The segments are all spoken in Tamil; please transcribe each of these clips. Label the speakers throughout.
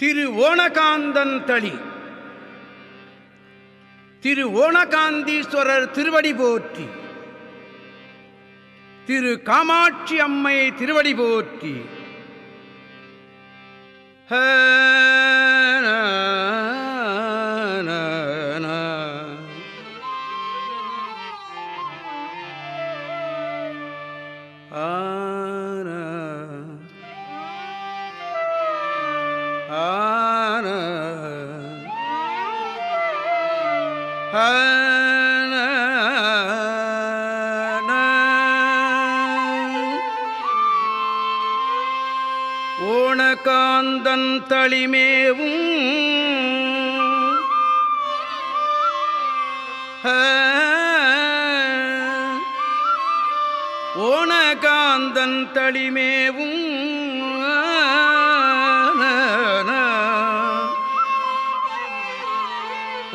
Speaker 1: திரு ஓணகாந்தன் தளி. திரு ஓணகாந்தீஸ்வரர் திருவடி போற்றி. திரு காமாட்சி அம்மை திருவடி போற்றி. ஹ, ஆ, ஓனகாந்தன் தளிமேவும்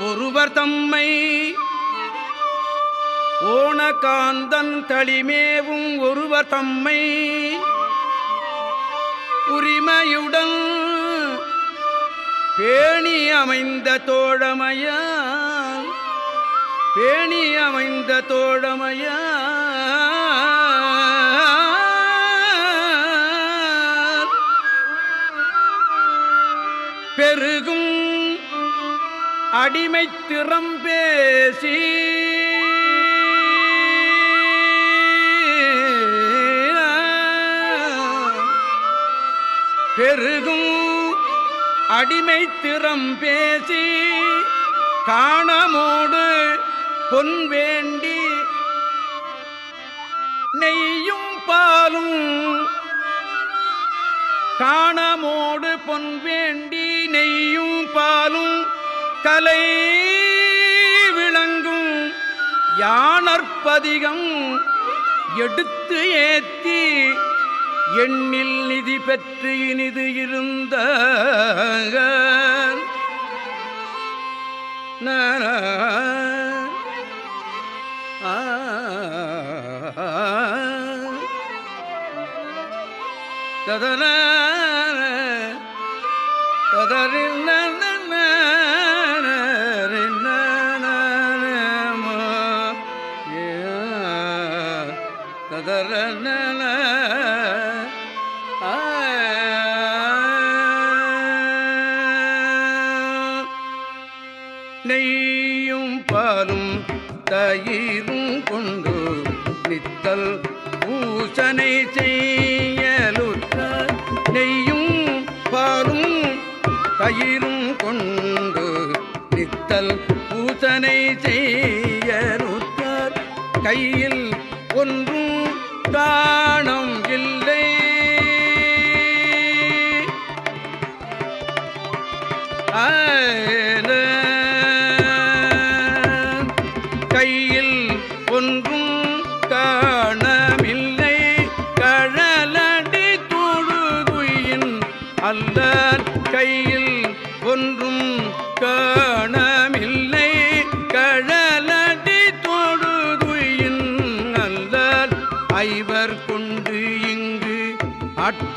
Speaker 1: ஒருவர் தம்மை ஓணகாந்தன் தளிமேவும் ஒருவர் தம்மை உரிமையுடன் பேணி அமைந்த தோழமையா பேணி அமைந்த தோழமைய? பெருகும் அடிமை திறம் பேசி பெருகும் அடிமை திறம் பேசி காணமோடு பொன் வேண்டி நெய்யும் பாலும் காணமோடு பொன் வேண்டி நெய்யும் பாலும் கலை விளங்கும் யானற்பதிகம் எடுத்து ஏத்தி எண்ணில் நிதி பெற்று இனிது இருந்த நான ததன ததறின நெய்யும் பாலும் தயிரும் கொண்டு நித்தல் பூசனை செய் கையில் ஒன்றும் காணம் இல்லை. கையில்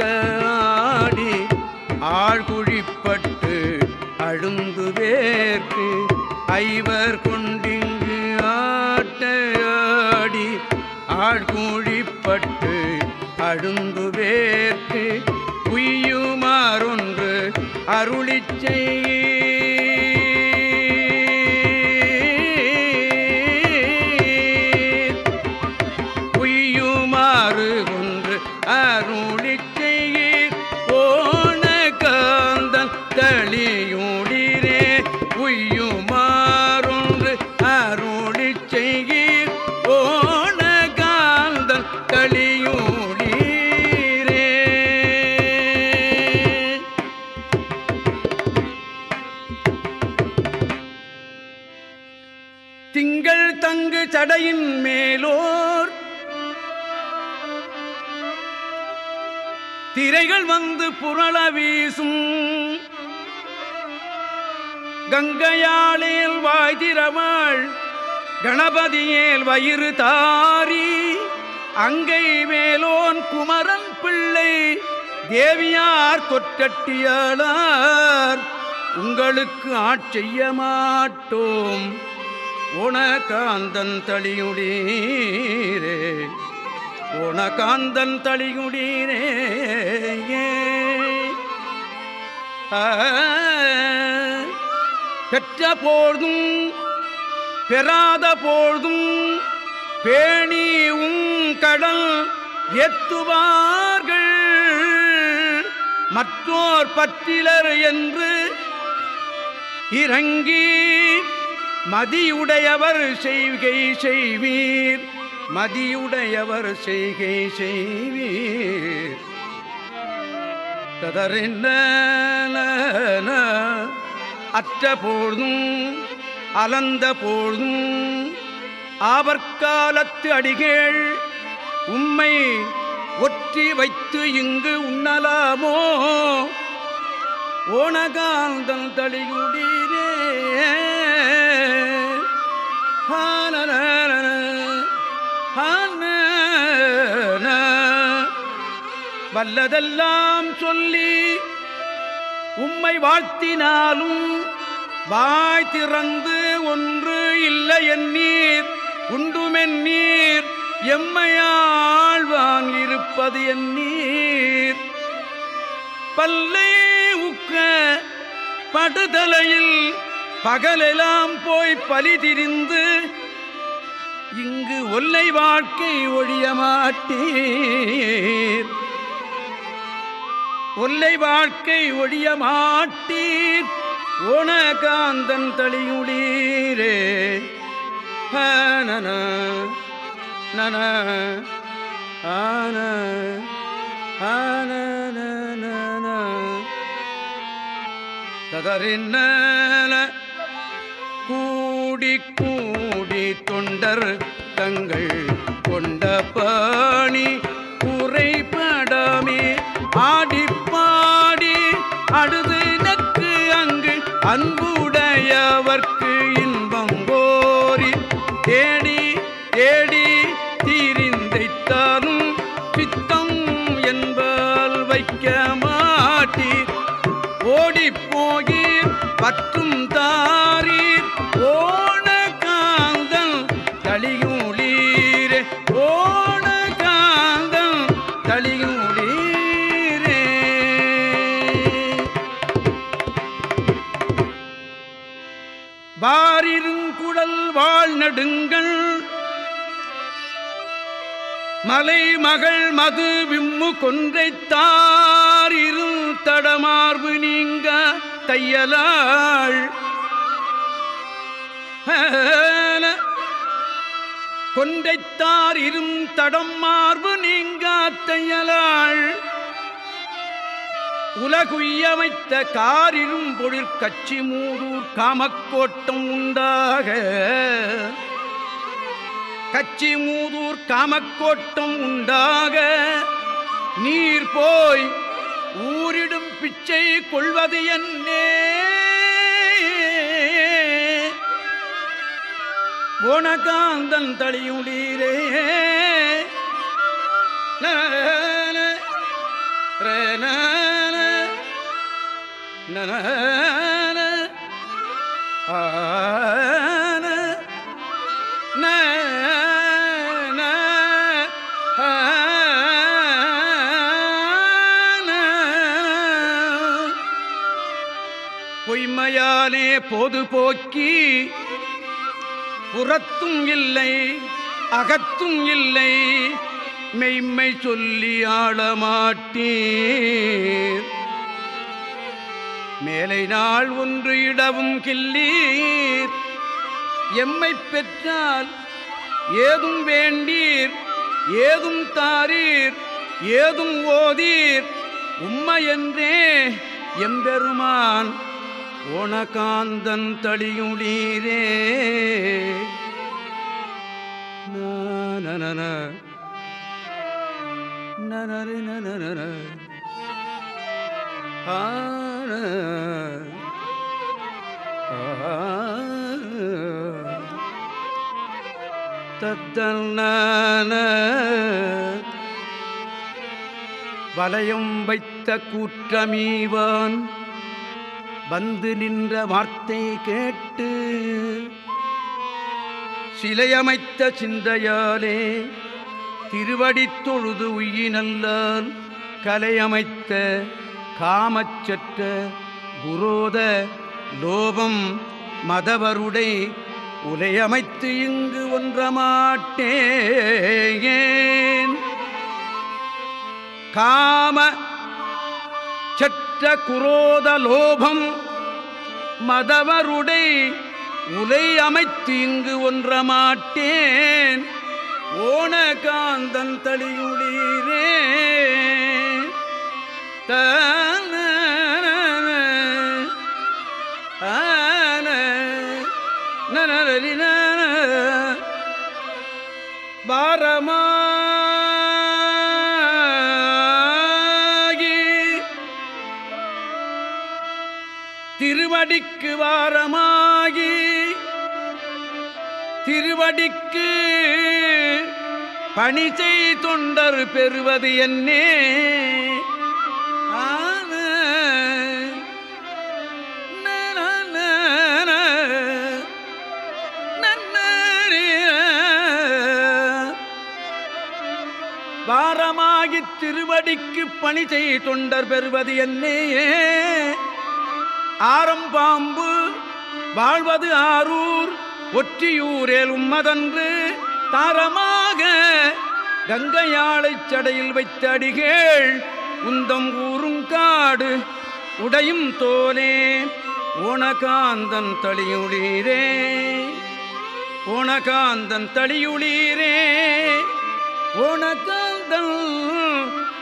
Speaker 1: அட்டாடி ஆழ்குழிப்பட்டு அழுந்து வேர்க்கு ஐவர் கொண்டிங்கு ஆட்டையாடி ஆழ்குழிப்பட்டு அழுந்து வேர்க்கு உய்யுமாறொன்று அருளிச்சை செய் மலையின் மேலோர். திரைகள் வந்து புரள வீசும். கங்கையாளேல் வாய்திரவாள் கணபதியேல் வயிறு தாரி. அங்கை மேலோன் குமரன் பிள்ளை தேவியார் கொற்றட்டியாளார். உங்களுக்கு ஆட்செய்ய மாட்டோம். உனகாந்தன் தளியுடீரே உனகாந்தன் தளியுடீரே பெற்ற போதும் பெறாத போதும் பேணி கடல் எத்துவார்கள். மற்றோர் பற்றிலர் என்று இறங்கி மதியுடையவர் செய்கை செய்வீர். மதியுடையவர் செய்கை செய்வீர். ததறின்ன அற்ற பொழுதும் அலந்த பொழுதும் ஆவற்காலத்து அடிகள் உம்மை ஒற்றி வைத்து இங்கு உண்ணலாமோ? ஓனகாந்தல் தளியுடீரே. வல்லதெல்லாம் சொல்லி உம்மை வாழ்த்தினாலும் வாய் திறந்து ஒன்று இல்லை எண்ணீர் உண்டுமென் நீர் எம்மையாழ்வான் இருப்பது என் நீர் பல்லை உக்க படுதலையில் பகலெல்லாம் போய் பலி திரிந்து இங்கு ஒல்லை வாழ்க்கை ஒழிய மாட்டீர். ஒல்லை வாழ்க்கை ஒழிய மாட்டீர். ஓண காந்தன் தளியுளீரே நன நன ஆன ஆன ததறின்ன கூடி கூடி தொண்டர் தங்கள் கொண்ட பாணி குறைபடாமே. ஆடி பாடி அழுது நக்கு அங்கு அன்புடையவர்க்கு இன்பம் கோரி. தேடி தேடி தீரிந்தைத்தாலும் சித்தம் என்பால் வைக்க மாட்டி ஓடிப்போகி பற்றும் தளியுளீரே. ஓண காந்தல் தளியுளீரே. வாரிருங்குழல் வாழ் நடுங்கள். மலை மகள் மது விம்மு கொன்றை தடமார்பு நீங்க தையலாள். கொண்டைத்தார் இரும் தடம் மார்பு நீங்காத்தையலாள் உலகுய்யமைத்த காரிரும் பொழில் கச்சி மூதூர் காமக்கோட்டம் உண்டாக. கச்சி மூதூர் காமக்கோட்டம் உண்டாக. நீர் போய் ஊரிடும் பிச்சை கொள்வது என்னே. ஓனகாந்தன் தளியுடீரே பொய்மையானே பொது போக்கி புறத்தும் இல்லை அகத்தும் இல்லை மெய்மை சொல்லி ஆளமாட்டீர். மேலை நாள் ஒன்று இடவும் கில்லீர் எம்மை பெற்றால் ஏதும் வேண்டீர் ஏதும் தாரீர் ஏதும் ஓதீர். உம்மையென்றே எம்பெருமான் ஓணகாந்தன் தளியுளீரே நனன நனரி நனன ஆன தத்தன வலயம் வைத்த கூற்றமீவான் வந்து நின்ற வார்த்தை கேட்டு சிலையமைத்த சிந்தையாலே திருவடித் தொழுது உய்யினல்லால் கலையமைத்த காமச்சற்ற குரோத லோபம் மதவருடை உலையமைத்து இங்கு ஒன்றமாட்டேன். காம மற்ற குரோத லோபம் மதவருடை உலை அமைத்து இங்கு ஒன்றமாட்டேன் ஓன காந்தன் தளியுளீரே தான திருவடிக்கு வாரமாகி திருவடிக்கு பணி செய் தொண்டர் பெறுவது என்னே. ஆன நன திருவடிக்கு பணி செய் தொண்டர் பெறுவது என்னையே ஆரம்பாம்பு வாழ்வது ஆரூர் ஒற்றியூரேல் உம்மதன்று தாரமாக கங்கையாளைச் சடையில் வைத்த அடிகேள் உந்தம் ஊரும் காடு உடையும் தோலே ஓணகாந்தன் தளியுளீரே. ஓணகாந்தன் தளியுளீரே ஓணகாந்தன்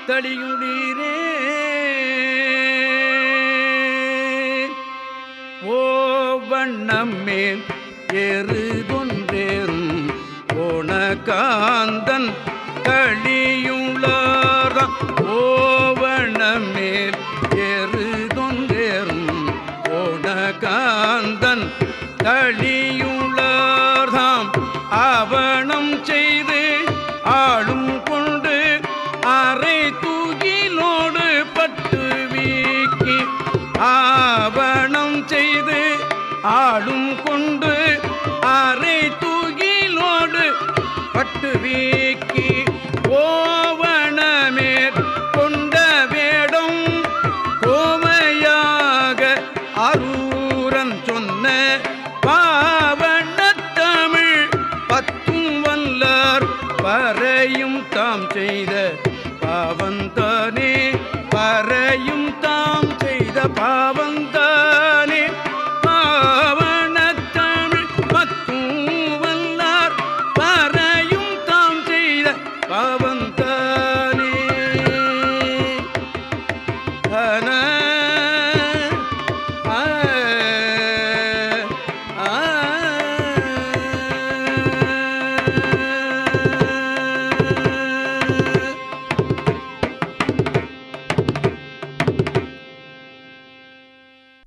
Speaker 1: தளியுளீரே. வண்ணம் மேல் எருதொன்றேறும் ஓணகாந்தன் களியுளாராம்